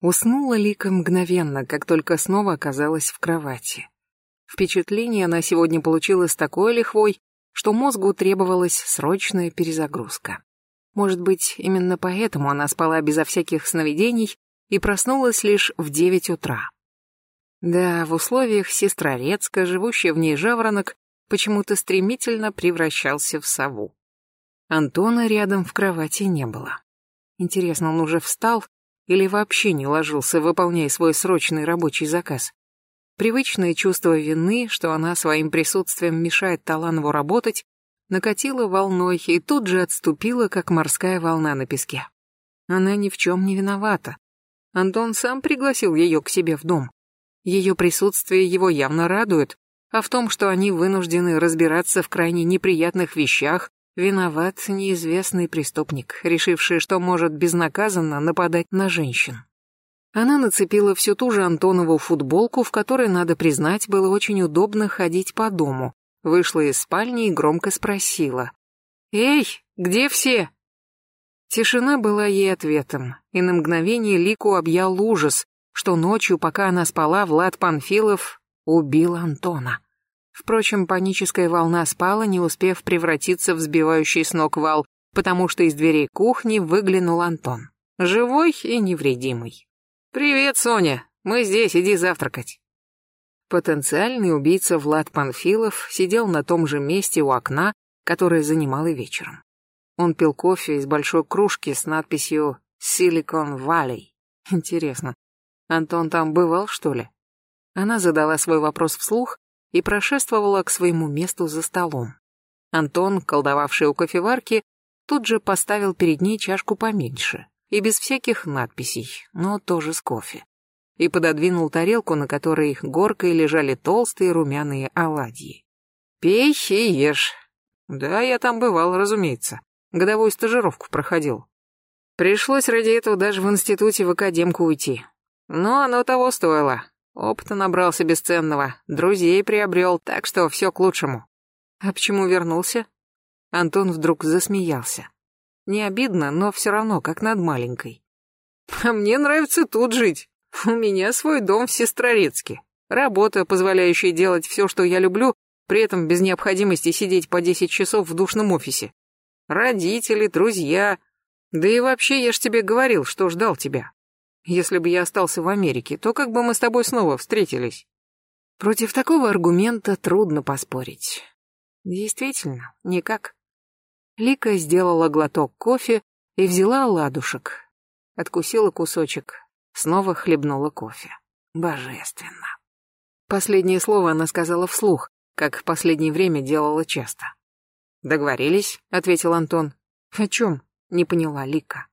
Уснула Лика мгновенно, как только снова оказалась в кровати. Впечатление она сегодня получила с такой лихвой, что мозгу требовалась срочная перезагрузка. Может быть, именно поэтому она спала безо всяких сновидений и проснулась лишь в девять утра. Да, в условиях Сестрорецка, живущая в ней жаворонок, почему-то стремительно превращался в сову. Антона рядом в кровати не было. Интересно, он уже встал или вообще не ложился, выполняя свой срочный рабочий заказ. Привычное чувство вины, что она своим присутствием мешает Таланову работать, накатило волной и тут же отступило, как морская волна на песке. Она ни в чем не виновата. Антон сам пригласил ее к себе в дом. Ее присутствие его явно радует, а в том, что они вынуждены разбираться в крайне неприятных вещах, Виноват неизвестный преступник, решивший, что может безнаказанно нападать на женщин. Она нацепила всю ту же Антонову футболку, в которой, надо признать, было очень удобно ходить по дому. Вышла из спальни и громко спросила. «Эй, где все?» Тишина была ей ответом, и на мгновение Лику объял ужас, что ночью, пока она спала, Влад Панфилов убил Антона. Впрочем, паническая волна спала, не успев превратиться в сбивающий с ног вал, потому что из дверей кухни выглянул Антон. Живой и невредимый. «Привет, Соня! Мы здесь, иди завтракать!» Потенциальный убийца Влад Панфилов сидел на том же месте у окна, которое занимал и вечером. Он пил кофе из большой кружки с надписью «Silicon Valley». Интересно, Антон там бывал, что ли? Она задала свой вопрос вслух, и прошествовала к своему месту за столом. Антон, колдовавший у кофеварки, тут же поставил перед ней чашку поменьше и без всяких надписей, но тоже с кофе, и пододвинул тарелку, на которой горкой лежали толстые румяные оладьи. «Пей и ешь». «Да, я там бывал, разумеется. Годовую стажировку проходил. Пришлось ради этого даже в институте в академку уйти. Но оно того стоило. Опыта набрался бесценного, друзей приобрел, так что все к лучшему. А почему вернулся? Антон вдруг засмеялся. Не обидно, но все равно, как над маленькой. А мне нравится тут жить. У меня свой дом в Сестрорецке. Работа, позволяющая делать все, что я люблю, при этом без необходимости сидеть по 10 часов в душном офисе. Родители, друзья. Да и вообще, я ж тебе говорил, что ждал тебя. Если бы я остался в Америке, то как бы мы с тобой снова встретились? Против такого аргумента трудно поспорить. Действительно, никак. Лика сделала глоток кофе и взяла ладушек. Откусила кусочек, снова хлебнула кофе. Божественно. Последнее слово она сказала вслух, как в последнее время делала часто. «Договорились», — ответил Антон. «О чем?» — не поняла Лика.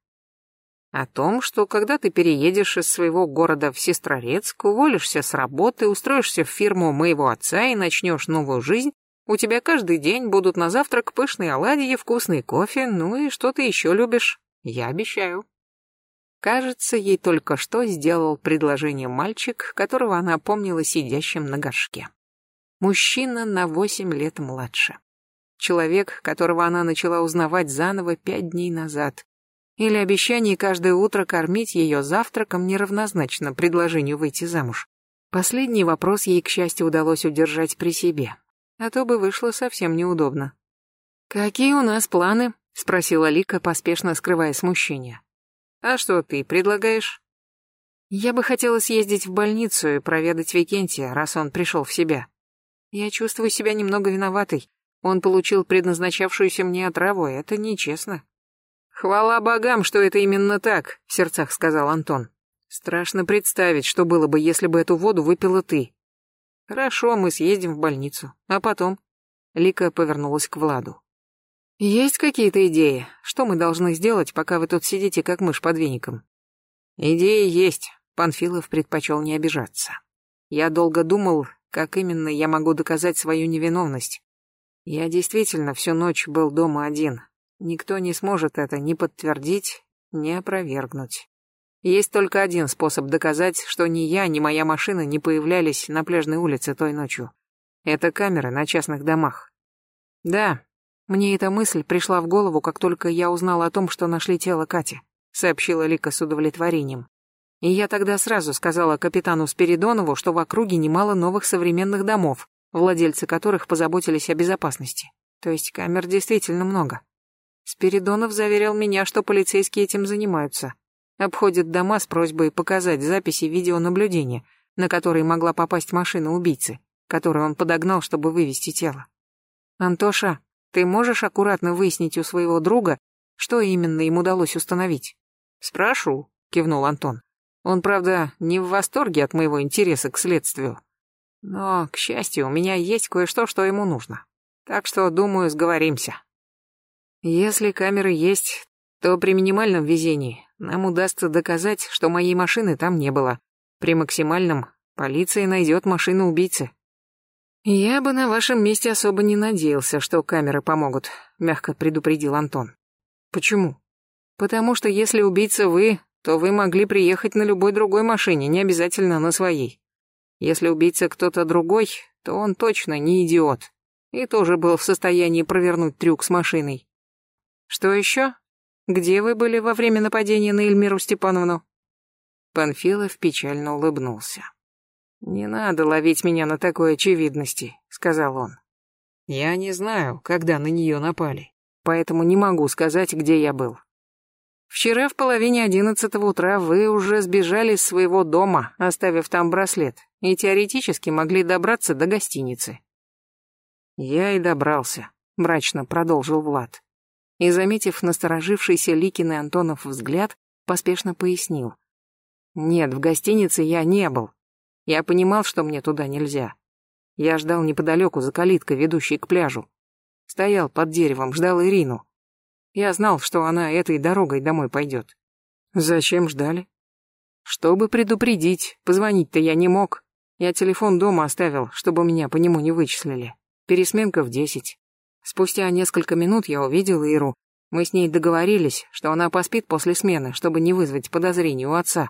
О том, что когда ты переедешь из своего города в Сестрорецк, уволишься с работы, устроишься в фирму моего отца и начнешь новую жизнь, у тебя каждый день будут на завтрак пышные оладьи, вкусный кофе, ну и что ты еще любишь. Я обещаю. Кажется, ей только что сделал предложение мальчик, которого она помнила сидящим на горшке. Мужчина на восемь лет младше. Человек, которого она начала узнавать заново пять дней назад. Или обещание каждое утро кормить ее завтраком неравнозначно предложению выйти замуж. Последний вопрос ей, к счастью, удалось удержать при себе, а то бы вышло совсем неудобно. «Какие у нас планы?» — спросила Лика, поспешно скрывая смущение. «А что ты предлагаешь?» «Я бы хотела съездить в больницу и проведать Викентия, раз он пришел в себя. Я чувствую себя немного виноватой. Он получил предназначавшуюся мне отраву, это нечестно». «Хвала богам, что это именно так», — в сердцах сказал Антон. «Страшно представить, что было бы, если бы эту воду выпила ты». «Хорошо, мы съездим в больницу. А потом?» Лика повернулась к Владу. «Есть какие-то идеи? Что мы должны сделать, пока вы тут сидите, как мышь под веником?» «Идеи есть», — Панфилов предпочел не обижаться. «Я долго думал, как именно я могу доказать свою невиновность. Я действительно всю ночь был дома один, Никто не сможет это ни подтвердить, ни опровергнуть. Есть только один способ доказать, что ни я, ни моя машина не появлялись на пляжной улице той ночью. Это камеры на частных домах. Да, мне эта мысль пришла в голову, как только я узнала о том, что нашли тело Кати, сообщила Лика с удовлетворением. И я тогда сразу сказала капитану Спиридонову, что в округе немало новых современных домов, владельцы которых позаботились о безопасности. То есть камер действительно много. Спиридонов заверил меня, что полицейские этим занимаются. Обходят дома с просьбой показать записи видеонаблюдения, на которые могла попасть машина убийцы, которую он подогнал, чтобы вывести тело. «Антоша, ты можешь аккуратно выяснить у своего друга, что именно им удалось установить?» «Спрошу», — кивнул Антон. «Он, правда, не в восторге от моего интереса к следствию. Но, к счастью, у меня есть кое-что, что ему нужно. Так что, думаю, сговоримся». Если камеры есть, то при минимальном везении нам удастся доказать, что моей машины там не было. При максимальном полиция найдет машину убийцы. Я бы на вашем месте особо не надеялся, что камеры помогут, мягко предупредил Антон. Почему? Потому что если убийца вы, то вы могли приехать на любой другой машине, не обязательно на своей. Если убийца кто-то другой, то он точно не идиот. И тоже был в состоянии провернуть трюк с машиной. Что еще? Где вы были во время нападения на Эльмиру Степановну? Панфилов печально улыбнулся. «Не надо ловить меня на такой очевидности», — сказал он. «Я не знаю, когда на нее напали, поэтому не могу сказать, где я был. Вчера в половине одиннадцатого утра вы уже сбежали из своего дома, оставив там браслет, и теоретически могли добраться до гостиницы». «Я и добрался», — мрачно продолжил Влад и, заметив насторожившийся Ликин и Антонов взгляд, поспешно пояснил. «Нет, в гостинице я не был. Я понимал, что мне туда нельзя. Я ждал неподалеку за калиткой, ведущей к пляжу. Стоял под деревом, ждал Ирину. Я знал, что она этой дорогой домой пойдет. Зачем ждали? Чтобы предупредить, позвонить-то я не мог. Я телефон дома оставил, чтобы меня по нему не вычислили. Пересменка в десять. Спустя несколько минут я увидел Иру. Мы с ней договорились, что она поспит после смены, чтобы не вызвать подозрений у отца.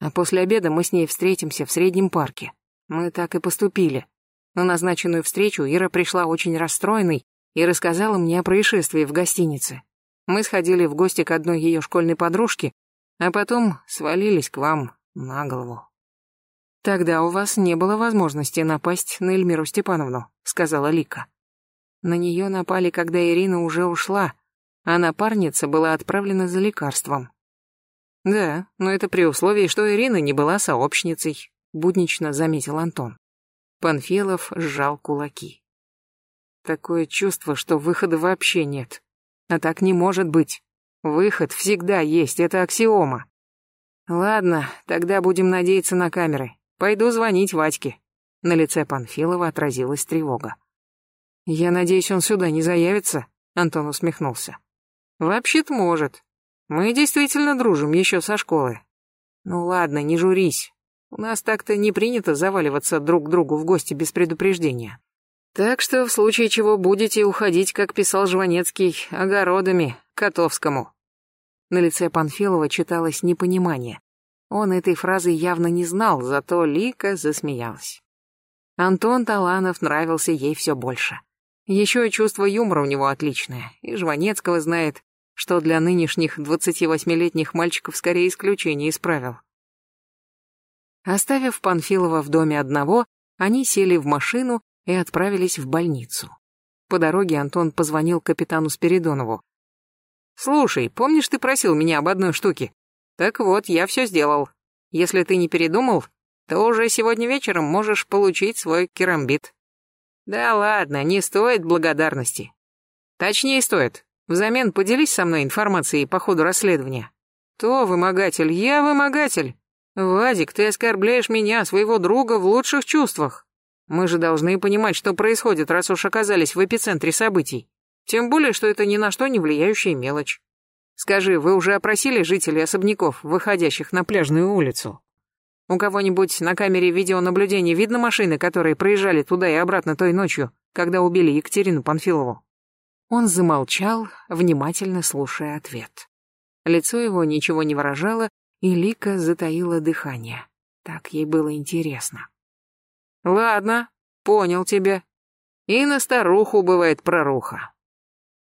А после обеда мы с ней встретимся в среднем парке. Мы так и поступили. На назначенную встречу Ира пришла очень расстроенной и рассказала мне о происшествии в гостинице. Мы сходили в гости к одной ее школьной подружке, а потом свалились к вам на голову. «Тогда у вас не было возможности напасть на Эльмиру Степановну», — сказала Лика. На нее напали, когда Ирина уже ушла, а напарница была отправлена за лекарством. Да, но это при условии, что Ирина не была сообщницей, буднично заметил Антон. Панфилов сжал кулаки. Такое чувство, что выхода вообще нет. А так не может быть. Выход всегда есть, это аксиома. Ладно, тогда будем надеяться на камеры. Пойду звонить Вадьке. На лице Панфилова отразилась тревога. «Я надеюсь, он сюда не заявится?» Антон усмехнулся. «Вообще-то может. Мы действительно дружим еще со школы. Ну ладно, не журись. У нас так-то не принято заваливаться друг к другу в гости без предупреждения. Так что в случае чего будете уходить, как писал Жванецкий, огородами, Котовскому». На лице Панфилова читалось непонимание. Он этой фразы явно не знал, зато Лика засмеялась. Антон Таланов нравился ей все больше. Еще и чувство юмора у него отличное, и Жванецкого знает, что для нынешних 28-летних мальчиков скорее исключение из правил. Оставив Панфилова в доме одного, они сели в машину и отправились в больницу. По дороге Антон позвонил капитану Спиридонову. «Слушай, помнишь, ты просил меня об одной штуке? Так вот, я все сделал. Если ты не передумал, то уже сегодня вечером можешь получить свой керамбит». Да ладно, не стоит благодарности. Точнее стоит. Взамен поделись со мной информацией по ходу расследования. То вымогатель, я вымогатель. Вадик, ты оскорбляешь меня, своего друга, в лучших чувствах. Мы же должны понимать, что происходит, раз уж оказались в эпицентре событий. Тем более, что это ни на что не влияющая мелочь. Скажи, вы уже опросили жителей особняков, выходящих на пляжную улицу? У кого-нибудь на камере видеонаблюдения видно машины, которые проезжали туда и обратно той ночью, когда убили Екатерину Панфилову?» Он замолчал, внимательно слушая ответ. Лицо его ничего не выражало, и Лика затаила дыхание. Так ей было интересно. «Ладно, понял тебя. И на старуху бывает проруха.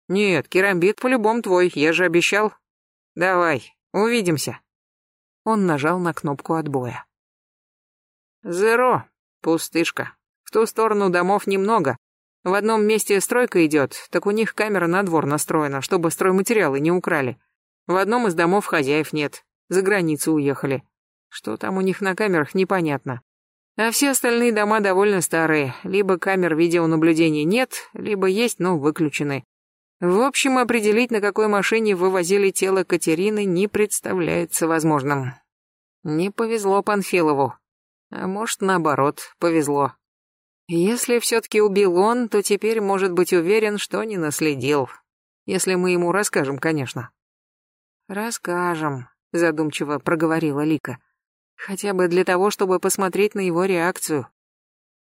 Нет, керамбит по-любому твой, я же обещал. Давай, увидимся». Он нажал на кнопку отбоя. «Зеро. Пустышка. В ту сторону домов немного. В одном месте стройка идет, так у них камера на двор настроена, чтобы стройматериалы не украли. В одном из домов хозяев нет. За границу уехали. Что там у них на камерах, непонятно. А все остальные дома довольно старые. Либо камер видеонаблюдения нет, либо есть, но выключены. В общем, определить, на какой машине вывозили тело Катерины, не представляется возможным. Не повезло Панфилову. А может, наоборот, повезло. Если все-таки убил он, то теперь может быть уверен, что не наследил. Если мы ему расскажем, конечно. «Расскажем», — задумчиво проговорила Лика. «Хотя бы для того, чтобы посмотреть на его реакцию».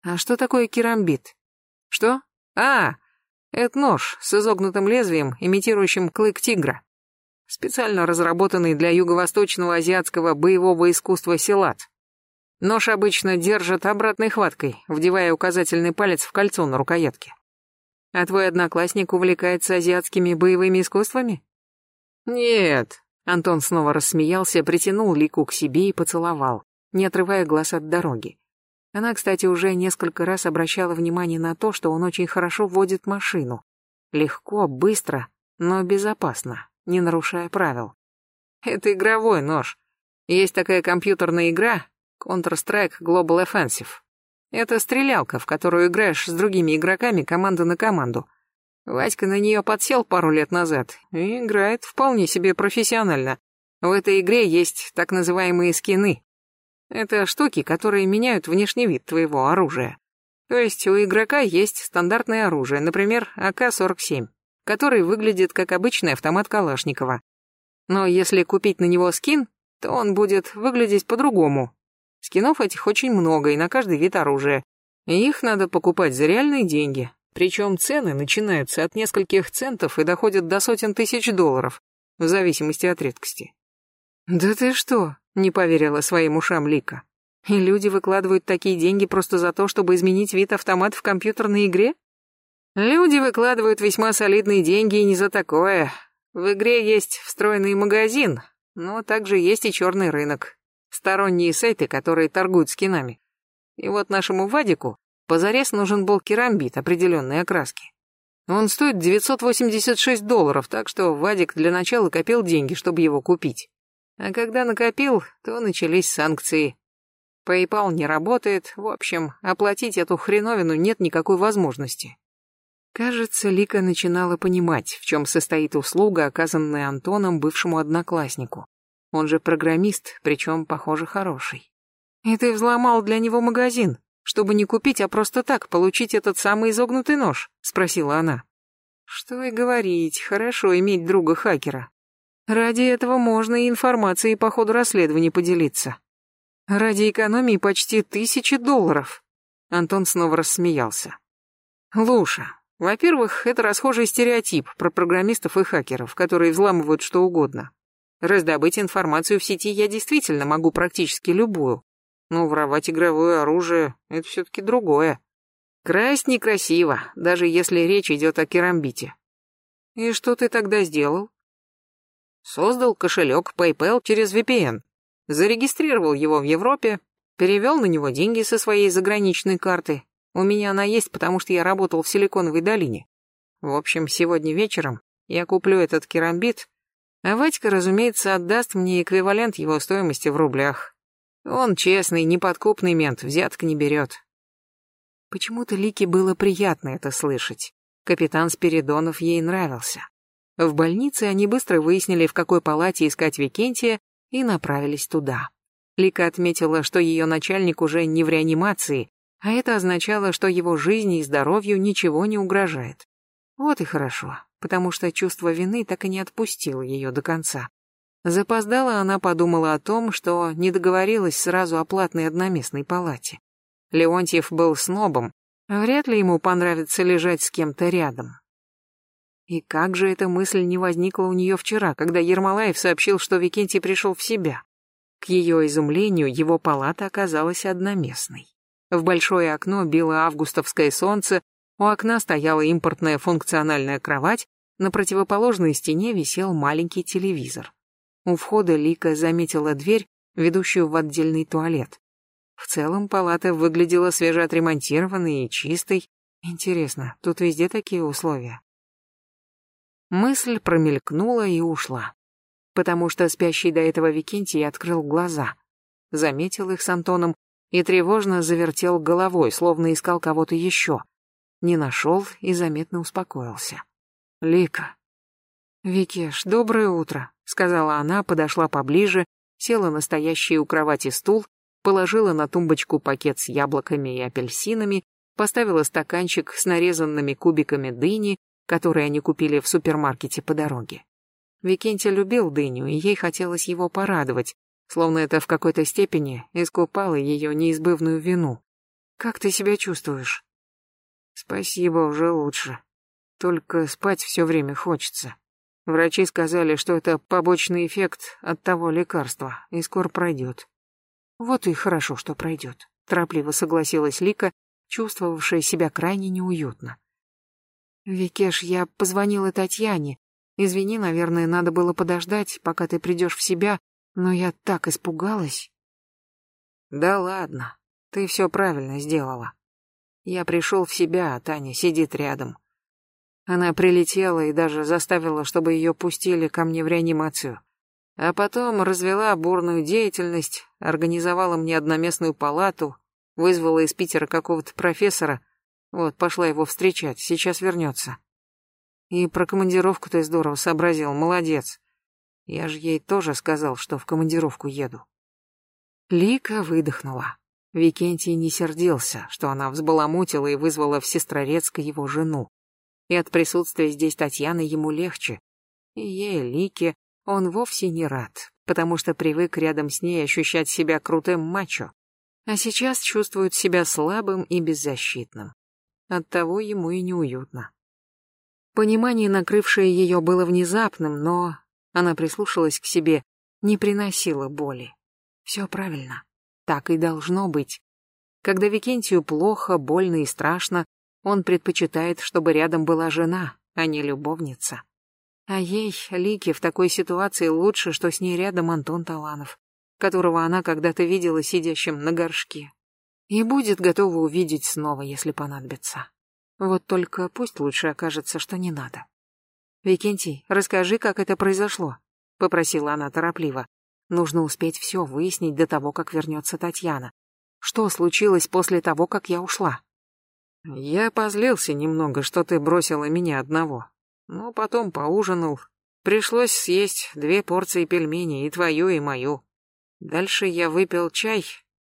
«А что такое керамбит?» «Что? А, это нож с изогнутым лезвием, имитирующим клык тигра. Специально разработанный для юго-восточного азиатского боевого искусства силат. Нож обычно держат обратной хваткой, вдевая указательный палец в кольцо на рукоятке. А твой одноклассник увлекается азиатскими боевыми искусствами? Нет. Антон снова рассмеялся, притянул Лику к себе и поцеловал, не отрывая глаз от дороги. Она, кстати, уже несколько раз обращала внимание на то, что он очень хорошо водит машину. Легко, быстро, но безопасно, не нарушая правил. Это игровой нож. Есть такая компьютерная игра Counter-Strike Global Offensive. Это стрелялка, в которую играешь с другими игроками команда на команду. Васька на нее подсел пару лет назад и играет вполне себе профессионально. В этой игре есть так называемые скины. Это штуки, которые меняют внешний вид твоего оружия. То есть у игрока есть стандартное оружие, например, АК-47, который выглядит как обычный автомат Калашникова. Но если купить на него скин, то он будет выглядеть по-другому. Скинов этих очень много и на каждый вид оружия. Их надо покупать за реальные деньги. Причем цены начинаются от нескольких центов и доходят до сотен тысяч долларов, в зависимости от редкости. «Да ты что?» Не поверила своим ушам Лика. И люди выкладывают такие деньги просто за то, чтобы изменить вид автомата в компьютерной игре? Люди выкладывают весьма солидные деньги и не за такое. В игре есть встроенный магазин, но также есть и черный рынок. Сторонние сайты, которые торгуют скинами. И вот нашему Вадику позарез нужен был керамбит определенной окраски. Он стоит 986 долларов, так что Вадик для начала копил деньги, чтобы его купить. А когда накопил, то начались санкции. PayPal не работает, в общем, оплатить эту хреновину нет никакой возможности. Кажется, Лика начинала понимать, в чем состоит услуга, оказанная Антоном бывшему однокласснику. Он же программист, причем, похоже, хороший. И ты взломал для него магазин, чтобы не купить, а просто так получить этот самый изогнутый нож, спросила она. Что и говорить, хорошо иметь друга-хакера. Ради этого можно и информацией по ходу расследования поделиться. Ради экономии почти тысячи долларов. Антон снова рассмеялся. Луша, во-первых, это расхожий стереотип про программистов и хакеров, которые взламывают что угодно. Раздобыть информацию в сети я действительно могу практически любую. Но воровать игровое оружие — это все-таки другое. Красть некрасиво, даже если речь идет о керамбите. И что ты тогда сделал? Создал кошелек PayPal через VPN, зарегистрировал его в Европе, перевел на него деньги со своей заграничной карты. У меня она есть, потому что я работал в Силиконовой долине. В общем, сегодня вечером я куплю этот керамбит, а Вадька, разумеется, отдаст мне эквивалент его стоимости в рублях. Он честный, неподкупный мент, взяток не берет. Почему-то Лике было приятно это слышать. Капитан Спиридонов ей нравился. В больнице они быстро выяснили, в какой палате искать Викентия, и направились туда. Лика отметила, что ее начальник уже не в реанимации, а это означало, что его жизни и здоровью ничего не угрожает. Вот и хорошо, потому что чувство вины так и не отпустило ее до конца. Запоздала она подумала о том, что не договорилась сразу о платной одноместной палате. Леонтьев был снобом, вряд ли ему понравится лежать с кем-то рядом. И как же эта мысль не возникла у нее вчера, когда Ермолаев сообщил, что Викентий пришел в себя? К ее изумлению, его палата оказалась одноместной. В большое окно било августовское солнце, у окна стояла импортная функциональная кровать, на противоположной стене висел маленький телевизор. У входа Лика заметила дверь, ведущую в отдельный туалет. В целом палата выглядела свежеотремонтированной и чистой. Интересно, тут везде такие условия? Мысль промелькнула и ушла. Потому что спящий до этого Викентий открыл глаза, заметил их с Антоном и тревожно завертел головой, словно искал кого-то еще. Не нашел и заметно успокоился. Лика. «Викеш, доброе утро», — сказала она, подошла поближе, села на стоящий у кровати стул, положила на тумбочку пакет с яблоками и апельсинами, поставила стаканчик с нарезанными кубиками дыни, которые они купили в супермаркете по дороге. Викентий любил дыню, и ей хотелось его порадовать, словно это в какой-то степени искупало ее неизбывную вину. «Как ты себя чувствуешь?» «Спасибо, уже лучше. Только спать все время хочется. Врачи сказали, что это побочный эффект от того лекарства, и скоро пройдет». «Вот и хорошо, что пройдет», — торопливо согласилась Лика, чувствовавшая себя крайне неуютно. «Викеш, я позвонила Татьяне. Извини, наверное, надо было подождать, пока ты придешь в себя, но я так испугалась». «Да ладно, ты все правильно сделала. Я пришел в себя, а Таня сидит рядом. Она прилетела и даже заставила, чтобы ее пустили ко мне в реанимацию. А потом развела бурную деятельность, организовала мне одноместную палату, вызвала из Питера какого-то профессора, вот, пошла его встречать, сейчас вернется. И про командировку ты здорово сообразил, молодец. Я же ей тоже сказал, что в командировку еду. Лика выдохнула. Викентий не сердился, что она взбаламутила и вызвала в Сестрорецко его жену. И от присутствия здесь Татьяны ему легче. И ей, Лике, он вовсе не рад, потому что привык рядом с ней ощущать себя крутым мачо. А сейчас чувствует себя слабым и беззащитным. Оттого ему и неуютно. Понимание, накрывшее ее, было внезапным, но она прислушалась к себе, не приносило боли. Все правильно. Так и должно быть. Когда Викентию плохо, больно и страшно, он предпочитает, чтобы рядом была жена, а не любовница. А ей, Лике, в такой ситуации лучше, что с ней рядом Антон Таланов, которого она когда-то видела сидящим на горшке. И будет готова увидеть снова, если понадобится. Вот только пусть лучше окажется, что не надо. «Викентий, расскажи, как это произошло», — попросила она торопливо. «Нужно успеть все выяснить до того, как вернется Татьяна. Что случилось после того, как я ушла?» «Я позлился немного, что ты бросила меня одного», но потом поужинал. Пришлось съесть две порции пельменей, и твою, и мою. Дальше я выпил чай,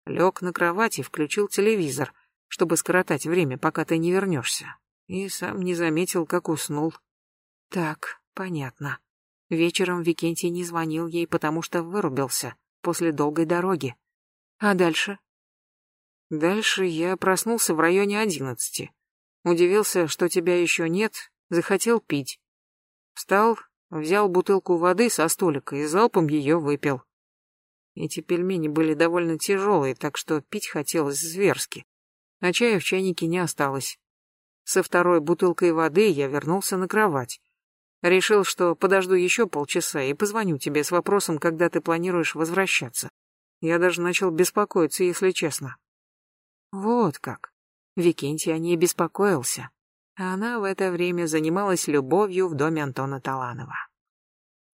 лег на кровать и включил телевизор, чтобы скоротать время, пока ты не вернешься. И сам не заметил, как уснул. Так, понятно. Вечером Викентий не звонил ей, потому что вырубился после долгой дороги. А дальше? Дальше я проснулся в районе одиннадцати. Удивился, что тебя еще нет, захотел пить. Встал, взял бутылку воды со столика и залпом ее выпил. Эти пельмени были довольно тяжелые, так что пить хотелось зверски. А чая в чайнике не осталось. Со второй бутылкой воды я вернулся на кровать. Решил, что подожду еще полчаса и позвоню тебе с вопросом, когда ты планируешь возвращаться. Я даже начал беспокоиться, если честно. Вот как. Викентий о ней беспокоился она в это время занималась любовью в доме Антона Таланова.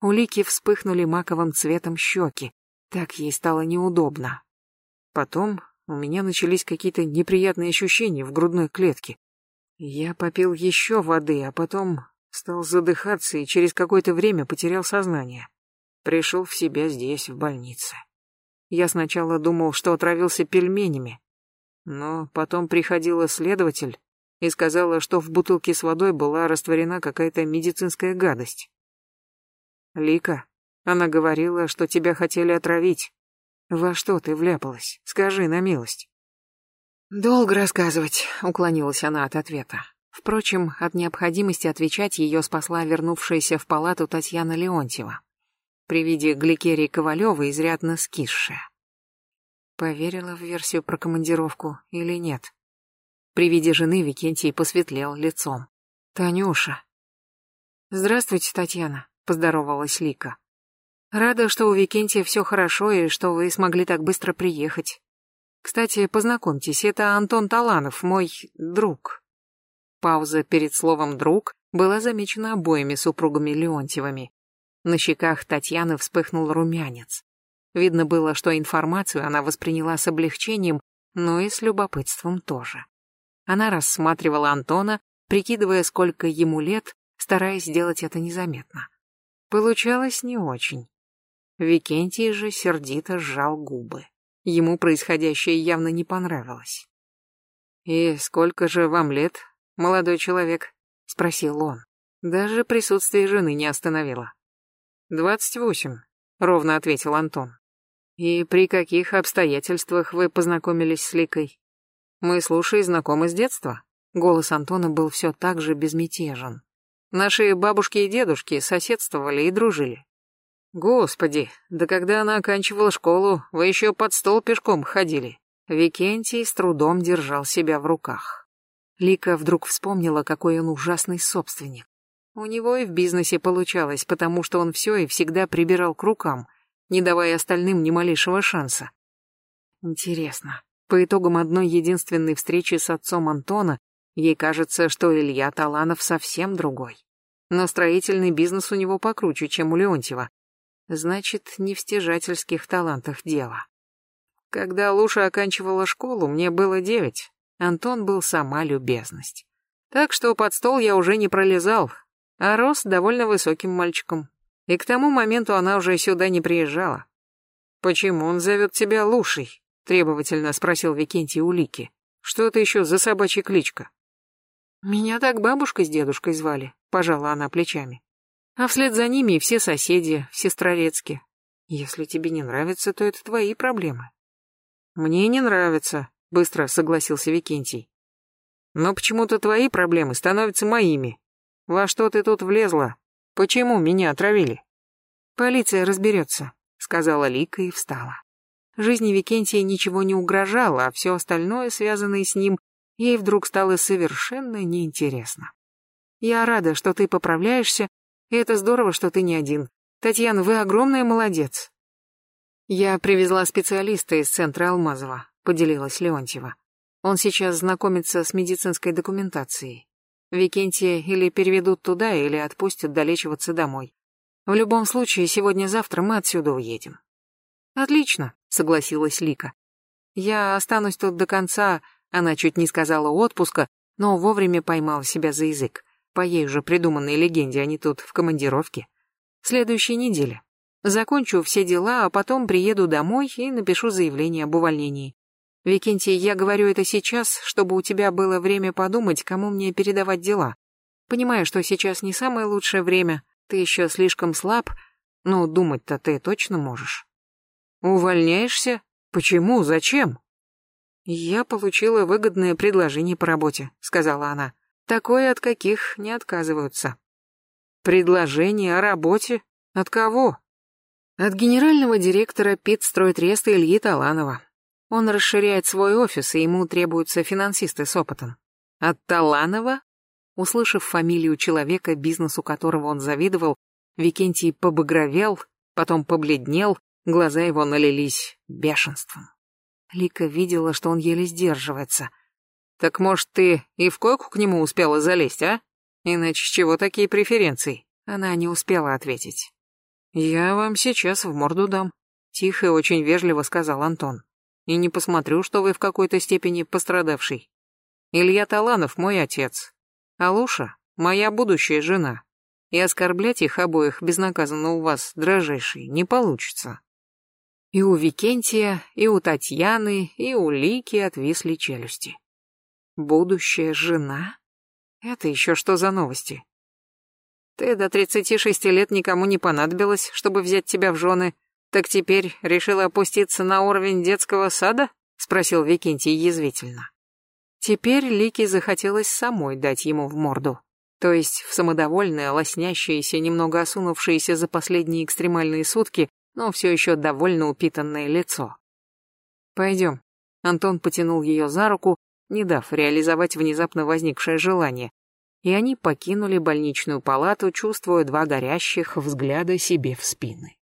У Лики вспыхнули маковым цветом щеки, так ей стало неудобно. Потом у меня начались какие-то неприятные ощущения в грудной клетке. Я попил еще воды, а потом стал задыхаться и через какое-то время потерял сознание. Пришел в себя здесь, в больнице. Я сначала думал, что отравился пельменями, но потом приходила следователь и сказала, что в бутылке с водой была растворена какая-то медицинская гадость. Лика, она говорила, что тебя хотели отравить. Во что ты вляпалась? Скажи на милость. Долго рассказывать, уклонилась она от ответа. Впрочем, от необходимости отвечать ее спасла вернувшаяся в палату Татьяна Леонтьева. При виде Гликерии Ковалевой изрядно скисшая. Поверила в версию про командировку или нет? При виде жены Викентий посветлел лицом. «Танюша». «Здравствуйте, Татьяна», — поздоровалась Лика. Рада, что у Викентия все хорошо и что вы смогли так быстро приехать. Кстати, познакомьтесь, это Антон Таланов, мой друг. Пауза перед словом «друг» была замечена обоими супругами Леонтьевыми. На щеках Татьяны вспыхнул румянец. Видно было, что информацию она восприняла с облегчением, но и с любопытством тоже. Она рассматривала Антона, прикидывая, сколько ему лет, стараясь сделать это незаметно. Получалось не очень. Викентий же сердито сжал губы. Ему происходящее явно не понравилось. «И сколько же вам лет, молодой человек?» — спросил он. Даже присутствие жены не остановило. «Двадцать восемь», — ровно ответил Антон. «И при каких обстоятельствах вы познакомились с Ликой?» «Мы с Лушей знакомы с детства». Голос Антона был все так же безмятежен. Наши бабушки и дедушки соседствовали и дружили. Господи, да когда она оканчивала школу, вы еще под стол пешком ходили. Викентий с трудом держал себя в руках. Лика вдруг вспомнила, какой он ужасный собственник. У него и в бизнесе получалось, потому что он все и всегда прибирал к рукам, не давая остальным ни малейшего шанса. Интересно, по итогам одной единственной встречи с отцом Антона, ей кажется, что Илья Таланов совсем другой. Но строительный бизнес у него покруче, чем у Леонтьева, Значит, не в стяжательских талантах дело. Когда Луша оканчивала школу, мне было девять. Антон был сама любезность. Так что под стол я уже не пролезал, а рос довольно высоким мальчиком. И к тому моменту она уже сюда не приезжала. «Почему он зовет тебя Лушей?» — требовательно спросил Викентий у Лики. «Что это еще за собачья кличка?» «Меня так бабушка с дедушкой звали», — пожала она плечами. А вслед за ними и все соседи в Сестрорецке. Если тебе не нравится, то это твои проблемы. Мне не нравится, быстро согласился Викентий. Но почему-то твои проблемы становятся моими. Во что ты тут влезла? Почему меня отравили? Полиция разберется, сказала Лика и встала. Жизни Викентия ничего не угрожало, а все остальное, связанное с ним, ей вдруг стало совершенно неинтересно. Я рада, что ты поправляешься и это здорово, что ты не один. Татьяна, вы огромная молодец. Я привезла специалиста из центра Алмазова, поделилась Леонтьева. Он сейчас знакомится с медицинской документацией. Викентия или переведут туда, или отпустят долечиваться домой. В любом случае, сегодня-завтра мы отсюда уедем. Отлично, согласилась Лика. Я останусь тут до конца, она чуть не сказала отпуска, но вовремя поймала себя за язык. По ей уже придуманной легенде они тут в командировке. Следующей неделе. Закончу все дела, а потом приеду домой и напишу заявление об увольнении. Викентий, я говорю это сейчас, чтобы у тебя было время подумать, кому мне передавать дела. Понимаю, что сейчас не самое лучшее время, ты еще слишком слаб, но думать-то ты точно можешь. Увольняешься? Почему? Зачем? Я получила выгодное предложение по работе, сказала она. Такое от каких не отказываются. Предложение о работе? От кого? От генерального директора Питстройтреста Ильи Таланова. Он расширяет свой офис, и ему требуются финансисты с опытом. От Таланова? Услышав фамилию человека, бизнесу которого он завидовал, Викентий побагровел, потом побледнел, глаза его налились бешенством. Лика видела, что он еле сдерживается — так может, ты и в койку к нему успела залезть, а? Иначе чего такие преференции? Она не успела ответить. Я вам сейчас в морду дам, тихо и очень вежливо сказал Антон. И не посмотрю, что вы в какой-то степени пострадавший. Илья Таланов мой отец, а Луша моя будущая жена. И оскорблять их обоих безнаказанно у вас, дрожайший, не получится. И у Викентия, и у Татьяны, и у Лики отвисли челюсти. Будущая жена? Это еще что за новости? Ты до 36 лет никому не понадобилась, чтобы взять тебя в жены. Так теперь решила опуститься на уровень детского сада? Спросил Викентий язвительно. Теперь Лике захотелось самой дать ему в морду. То есть в самодовольное, лоснящееся, немного осунувшееся за последние экстремальные сутки, но все еще довольно упитанное лицо. Пойдем. Антон потянул ее за руку, не дав реализовать внезапно возникшее желание, и они покинули больничную палату, чувствуя два горящих взгляда себе в спины.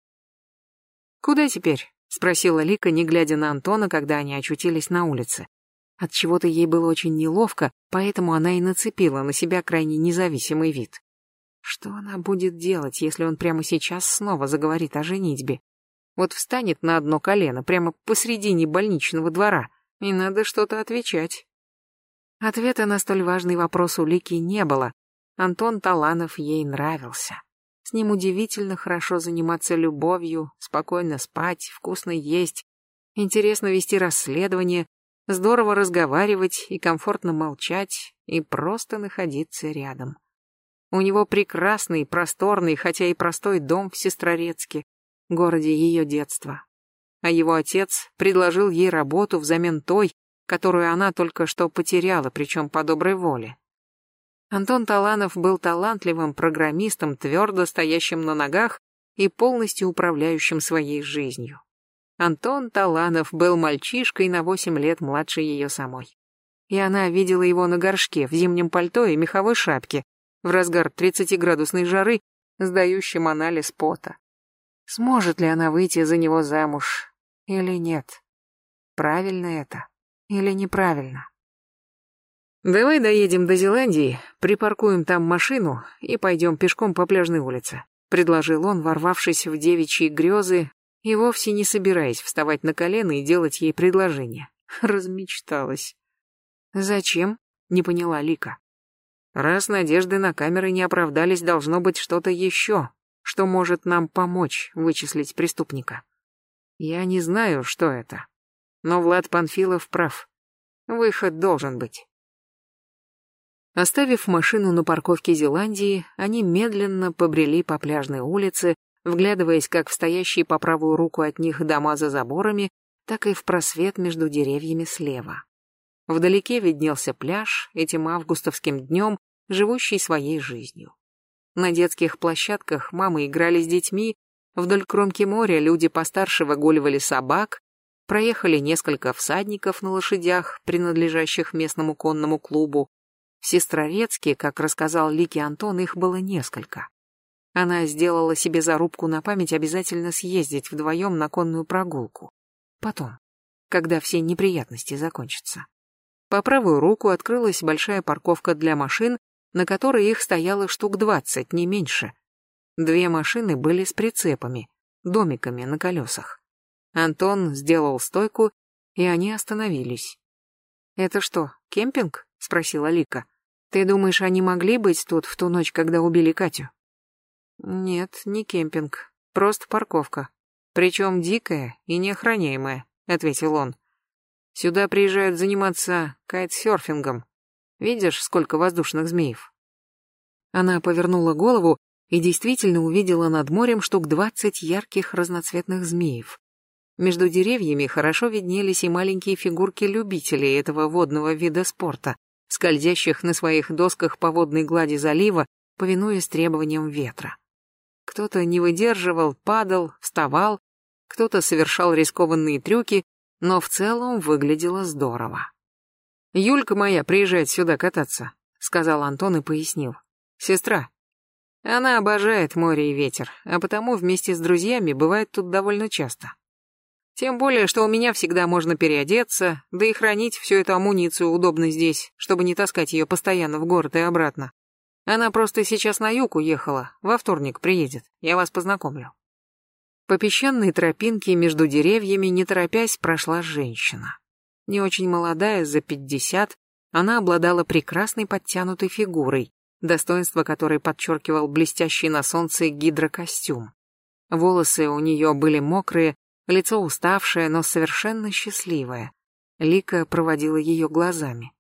«Куда теперь?» — спросила Лика, не глядя на Антона, когда они очутились на улице. От чего то ей было очень неловко, поэтому она и нацепила на себя крайне независимый вид. Что она будет делать, если он прямо сейчас снова заговорит о женитьбе? Вот встанет на одно колено прямо посредине больничного двора, и надо что-то отвечать. Ответа на столь важный вопрос у Лики не было. Антон Таланов ей нравился. С ним удивительно хорошо заниматься любовью, спокойно спать, вкусно есть, интересно вести расследование, здорово разговаривать и комфортно молчать, и просто находиться рядом. У него прекрасный, просторный, хотя и простой дом в Сестрорецке, городе ее детства. А его отец предложил ей работу взамен той, которую она только что потеряла, причем по доброй воле. Антон Таланов был талантливым программистом, твердо стоящим на ногах и полностью управляющим своей жизнью. Антон Таланов был мальчишкой на восемь лет младше ее самой. И она видела его на горшке, в зимнем пальто и меховой шапке, в разгар 30-градусной жары, сдающим анализ пота. Сможет ли она выйти за него замуж или нет? Правильно это или неправильно? «Давай доедем до Зеландии, припаркуем там машину и пойдем пешком по пляжной улице», — предложил он, ворвавшись в девичьи грезы и вовсе не собираясь вставать на колено и делать ей предложение. Размечталась. «Зачем?» — не поняла Лика. Раз надежды на камеры не оправдались, должно быть что-то еще, что может нам помочь вычислить преступника. Я не знаю, что это. Но Влад Панфилов прав. Выход должен быть. Оставив машину на парковке Зеландии, они медленно побрели по пляжной улице, вглядываясь как в стоящие по правую руку от них дома за заборами, так и в просвет между деревьями слева. Вдалеке виднелся пляж, этим августовским днем, живущий своей жизнью. На детских площадках мамы играли с детьми, вдоль кромки моря люди постарше выгуливали собак, проехали несколько всадников на лошадях, принадлежащих местному конному клубу. В Сестрорецке, как рассказал Лики Антон, их было несколько. Она сделала себе зарубку на память обязательно съездить вдвоем на конную прогулку. Потом, когда все неприятности закончатся. По правую руку открылась большая парковка для машин, на которой их стояло штук двадцать, не меньше. Две машины были с прицепами, домиками на колесах. Антон сделал стойку, и они остановились. «Это что, кемпинг?» — спросила Лика. «Ты думаешь, они могли быть тут в ту ночь, когда убили Катю?» «Нет, не кемпинг, просто парковка. Причем дикая и неохраняемая», — ответил он. Сюда приезжают заниматься кайтсерфингом. Видишь, сколько воздушных змеев?» Она повернула голову и действительно увидела над морем штук двадцать ярких разноцветных змеев. Между деревьями хорошо виднелись и маленькие фигурки любителей этого водного вида спорта, скользящих на своих досках по водной глади залива, повинуясь требованиям ветра. Кто-то не выдерживал, падал, вставал, кто-то совершал рискованные трюки, но в целом выглядело здорово. «Юлька моя приезжает сюда кататься», — сказал Антон и пояснил. «Сестра. Она обожает море и ветер, а потому вместе с друзьями бывает тут довольно часто. Тем более, что у меня всегда можно переодеться, да и хранить всю эту амуницию удобно здесь, чтобы не таскать ее постоянно в город и обратно. Она просто сейчас на юг уехала, во вторник приедет, я вас познакомлю». По песчаной тропинке между деревьями, не торопясь, прошла женщина. Не очень молодая, за пятьдесят, она обладала прекрасной подтянутой фигурой, достоинство которой подчеркивал блестящий на солнце гидрокостюм. Волосы у нее были мокрые, лицо уставшее, но совершенно счастливое. Лика проводила ее глазами.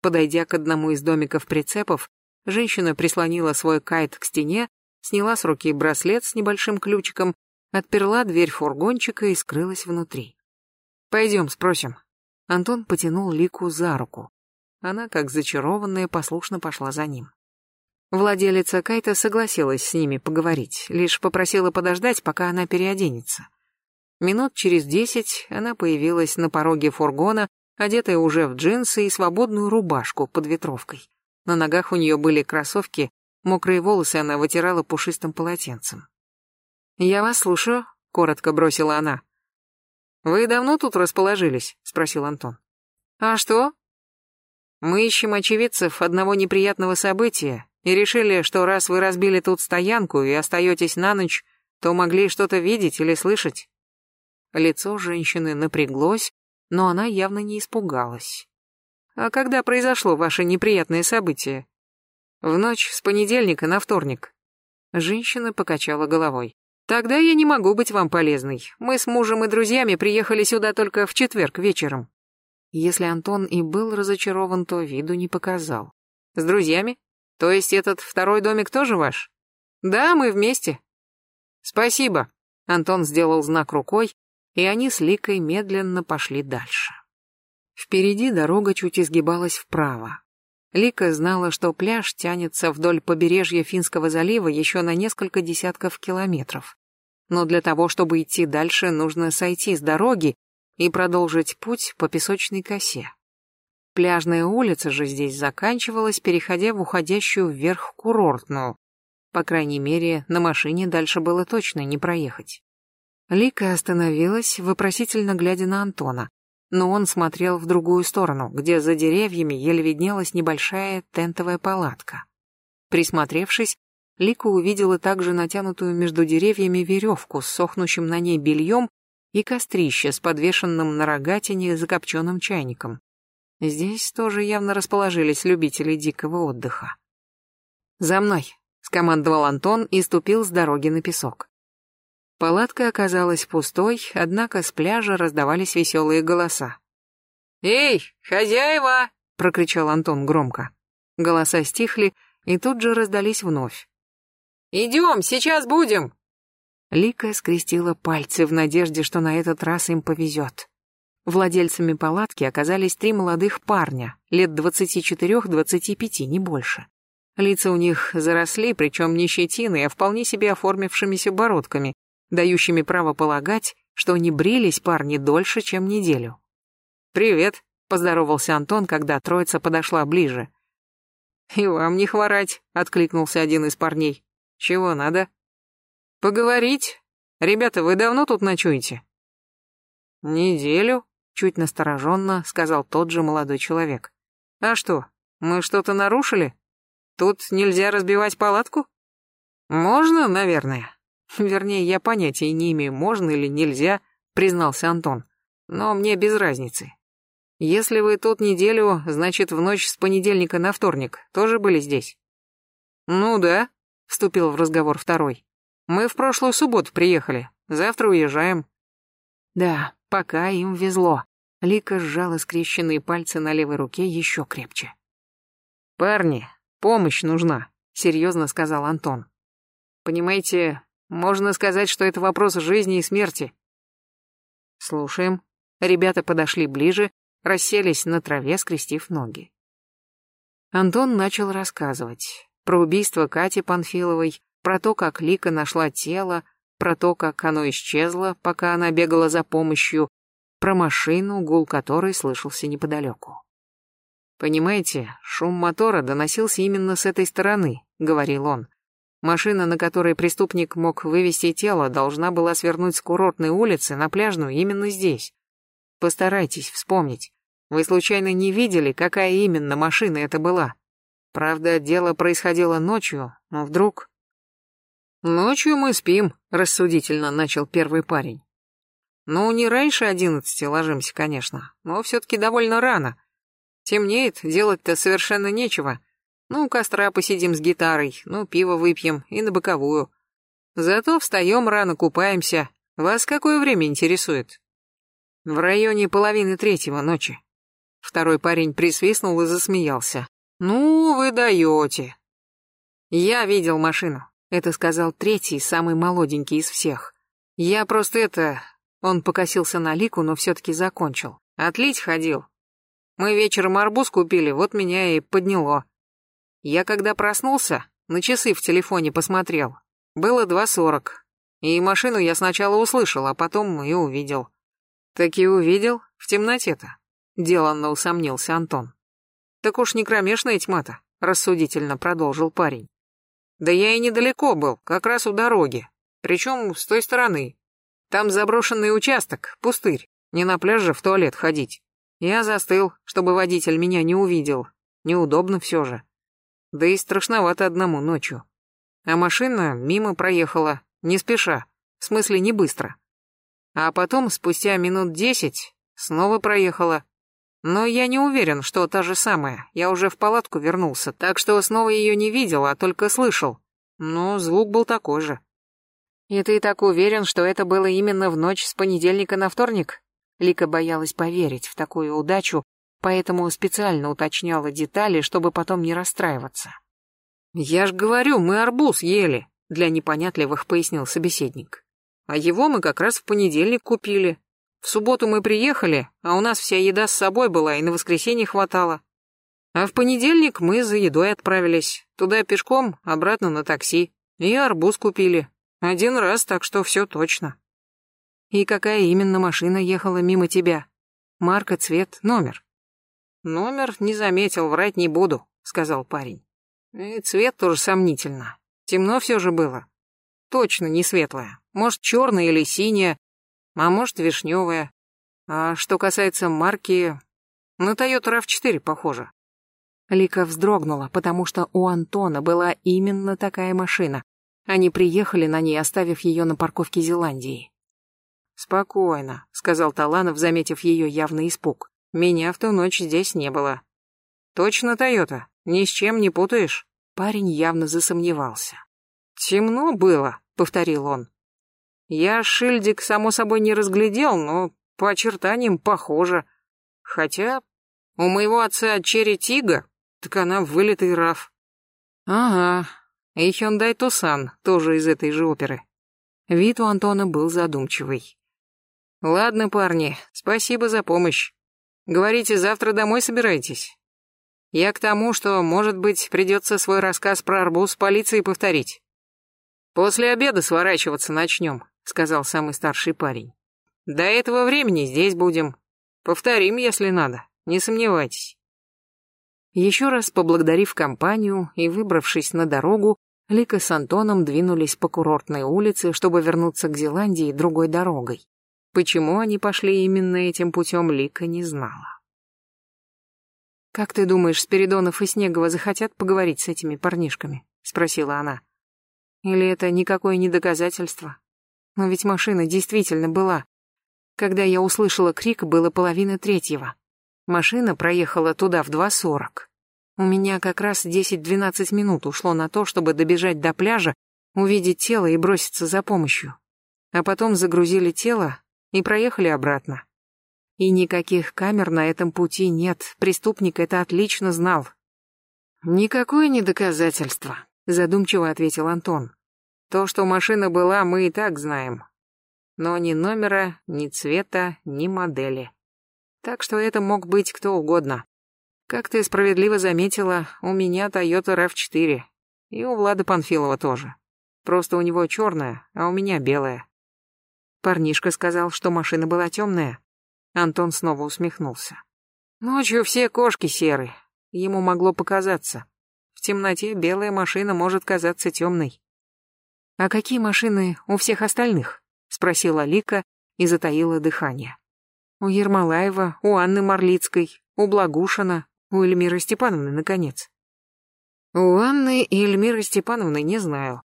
Подойдя к одному из домиков прицепов, женщина прислонила свой кайт к стене, сняла с руки браслет с небольшим ключиком отперла дверь фургончика и скрылась внутри. «Пойдем, спросим». Антон потянул Лику за руку. Она, как зачарованная, послушно пошла за ним. Владелица Кайта согласилась с ними поговорить, лишь попросила подождать, пока она переоденется. Минут через десять она появилась на пороге фургона, одетая уже в джинсы и свободную рубашку под ветровкой. На ногах у нее были кроссовки, мокрые волосы она вытирала пушистым полотенцем. «Я вас слушаю», коротко бросила она. Вы давно тут расположились? спросил Антон. А что? Мы ищем очевидцев одного неприятного события и решили, что раз вы разбили тут стоянку и остаетесь на ночь, то могли что-то видеть или слышать. Лицо женщины напряглось, но она явно не испугалась. А когда произошло ваше неприятное событие? В ночь с понедельника на вторник. Женщина покачала головой. Тогда я не могу быть вам полезной. Мы с мужем и друзьями приехали сюда только в четверг вечером. Если Антон и был разочарован, то виду не показал. С друзьями? То есть этот второй домик тоже ваш? Да, мы вместе. Спасибо. Антон сделал знак рукой, и они с Ликой медленно пошли дальше. Впереди дорога чуть изгибалась вправо. Лика знала, что пляж тянется вдоль побережья Финского залива еще на несколько десятков километров. Но для того, чтобы идти дальше, нужно сойти с дороги и продолжить путь по песочной косе. Пляжная улица же здесь заканчивалась, переходя в уходящую вверх курортную. По крайней мере, на машине дальше было точно не проехать. Лика остановилась, вопросительно глядя на Антона но он смотрел в другую сторону, где за деревьями еле виднелась небольшая тентовая палатка. Присмотревшись, Лика увидела также натянутую между деревьями веревку с сохнущим на ней бельем и кострище с подвешенным на рогатине закопченным чайником. Здесь тоже явно расположились любители дикого отдыха. «За мной!» — скомандовал Антон и ступил с дороги на песок. Палатка оказалась пустой, однако с пляжа раздавались веселые голоса. «Эй, хозяева!» — прокричал Антон громко. Голоса стихли и тут же раздались вновь. «Идем, сейчас будем!» Лика скрестила пальцы в надежде, что на этот раз им повезет. Владельцами палатки оказались три молодых парня, лет двадцати четырех-двадцати пяти, не больше. Лица у них заросли, причем не щетиной, а вполне себе оформившимися бородками, дающими право полагать, что не брились парни дольше, чем неделю. «Привет», — поздоровался Антон, когда троица подошла ближе. «И вам не хворать», — откликнулся один из парней. «Чего надо?» «Поговорить. Ребята, вы давно тут ночуете?» «Неделю», — чуть настороженно сказал тот же молодой человек. «А что, мы что-то нарушили? Тут нельзя разбивать палатку?» «Можно, наверное», Вернее, я понятия не имею, можно или нельзя, признался Антон. Но мне без разницы. Если вы тут неделю, значит, в ночь с понедельника на вторник тоже были здесь? Ну да, вступил в разговор второй. Мы в прошлую субботу приехали. Завтра уезжаем. Да, пока им везло. Лика сжала скрещенные пальцы на левой руке еще крепче. «Парни, помощь нужна», — серьезно сказал Антон. «Понимаете, можно сказать, что это вопрос жизни и смерти. Слушаем. Ребята подошли ближе, расселись на траве, скрестив ноги. Антон начал рассказывать про убийство Кати Панфиловой, про то, как Лика нашла тело, про то, как оно исчезло, пока она бегала за помощью, про машину, гул которой слышался неподалеку. «Понимаете, шум мотора доносился именно с этой стороны», — говорил он. Машина, на которой преступник мог вывести тело, должна была свернуть с курортной улицы на пляжную именно здесь. Постарайтесь вспомнить. Вы случайно не видели, какая именно машина это была? Правда, дело происходило ночью, но вдруг... «Ночью мы спим», — рассудительно начал первый парень. «Ну, не раньше одиннадцати ложимся, конечно, но все-таки довольно рано. Темнеет, делать-то совершенно нечего. Ну, у костра посидим с гитарой, ну, пиво выпьем и на боковую. Зато встаем рано, купаемся. Вас какое время интересует? В районе половины третьего ночи. Второй парень присвистнул и засмеялся. Ну, вы даете. Я видел машину. Это сказал третий, самый молоденький из всех. Я просто это... Он покосился на лику, но все-таки закончил. Отлить ходил. Мы вечером арбуз купили, вот меня и подняло. Я когда проснулся, на часы в телефоне посмотрел. Было 2.40. И машину я сначала услышал, а потом и увидел. Так и увидел? В темноте-то? Деланно усомнился Антон. Так уж не кромешная тьма-то, рассудительно продолжил парень. Да я и недалеко был, как раз у дороги. Причем с той стороны. Там заброшенный участок, пустырь. Не на пляже в туалет ходить. Я застыл, чтобы водитель меня не увидел. Неудобно все же. Да и страшновато одному ночью. А машина мимо проехала, не спеша, в смысле не быстро. А потом, спустя минут десять, снова проехала. Но я не уверен, что та же самая. Я уже в палатку вернулся, так что снова ее не видел, а только слышал. Но звук был такой же. И ты так уверен, что это было именно в ночь с понедельника на вторник? Лика боялась поверить в такую удачу, поэтому специально уточняла детали, чтобы потом не расстраиваться. «Я ж говорю, мы арбуз ели», — для непонятливых пояснил собеседник. «А его мы как раз в понедельник купили. В субботу мы приехали, а у нас вся еда с собой была и на воскресенье хватало. А в понедельник мы за едой отправились. Туда пешком, обратно на такси. И арбуз купили. Один раз, так что все точно. И какая именно машина ехала мимо тебя? Марка, цвет, номер? Номер не заметил, врать не буду, сказал парень. И цвет тоже сомнительно. Темно все же было. Точно не светлая. Может, черная или синяя, а может, вишневая. А что касается марки, на Toyota RAV4 похоже. Лика вздрогнула, потому что у Антона была именно такая машина. Они приехали на ней, оставив ее на парковке Зеландии. «Спокойно», — сказал Таланов, заметив ее явный испуг. «Меня в ту ночь здесь не было». «Точно Тойота? Ни с чем не путаешь?» Парень явно засомневался. «Темно было», — повторил он. «Я шильдик, само собой, не разглядел, но по очертаниям похоже. Хотя у моего отца Черри Тига так она вылитый раф. Ага, и Hyundai Tucson, тоже из этой же оперы. Вид у Антона был задумчивый. Ладно, парни, спасибо за помощь. Говорите, завтра домой собираетесь? Я к тому, что, может быть, придется свой рассказ про арбуз полиции повторить. После обеда сворачиваться начнем, сказал самый старший парень. До этого времени здесь будем. Повторим, если надо, не сомневайтесь. Еще раз поблагодарив компанию и выбравшись на дорогу, Лика с Антоном двинулись по курортной улице, чтобы вернуться к Зеландии другой дорогой. Почему они пошли именно этим путем, Лика не знала. «Как ты думаешь, Спиридонов и Снегова захотят поговорить с этими парнишками?» — спросила она. «Или это никакое не доказательство? Но ведь машина действительно была. Когда я услышала крик, было половина третьего. Машина проехала туда в 2.40. У меня как раз 10-12 минут ушло на то, чтобы добежать до пляжа, увидеть тело и броситься за помощью. А потом загрузили тело и проехали обратно. И никаких камер на этом пути нет, преступник это отлично знал. «Никакое не доказательство», — задумчиво ответил Антон. «То, что машина была, мы и так знаем. Но ни номера, ни цвета, ни модели. Так что это мог быть кто угодно. Как ты справедливо заметила, у меня Toyota RAV4. И у Влада Панфилова тоже. Просто у него черная, а у меня белая. Парнишка сказал, что машина была темная. Антон снова усмехнулся. Ночью все кошки серые. Ему могло показаться. В темноте белая машина может казаться темной. «А какие машины у всех остальных?» — спросила Лика и затаила дыхание. У Ермолаева, у Анны Марлицкой, у Благушина, у Эльмиры Степановны, наконец. У Анны и Эльмиры Степановны не знаю.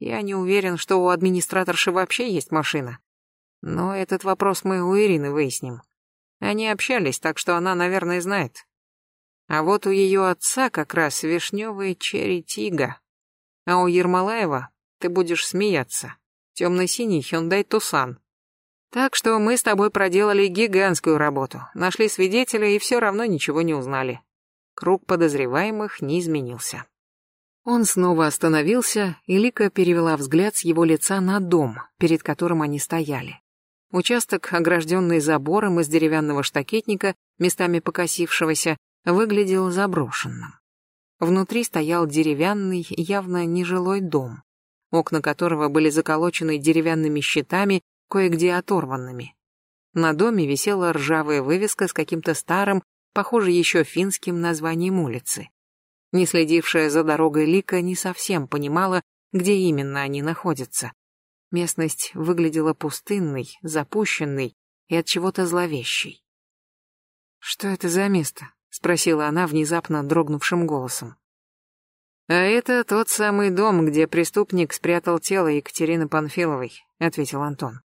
Я не уверен, что у администраторши вообще есть машина. Но этот вопрос мы у Ирины выясним. Они общались, так что она, наверное, знает. А вот у ее отца как раз вишневый черри тига. А у Ермолаева ты будешь смеяться. Темно-синий Hyundai Tucson. Так что мы с тобой проделали гигантскую работу, нашли свидетеля и все равно ничего не узнали. Круг подозреваемых не изменился. Он снова остановился, и Лика перевела взгляд с его лица на дом, перед которым они стояли. Участок, огражденный забором из деревянного штакетника, местами покосившегося, выглядел заброшенным. Внутри стоял деревянный, явно нежилой дом, окна которого были заколочены деревянными щитами кое-где оторванными. На доме висела ржавая вывеска с каким-то старым, похоже, еще финским названием улицы. Не следившая за дорогой Лика не совсем понимала, где именно они находятся. Местность выглядела пустынной, запущенной и от чего-то зловещей. «Что это за место?» — спросила она внезапно дрогнувшим голосом. «А это тот самый дом, где преступник спрятал тело Екатерины Панфиловой», — ответил Антон.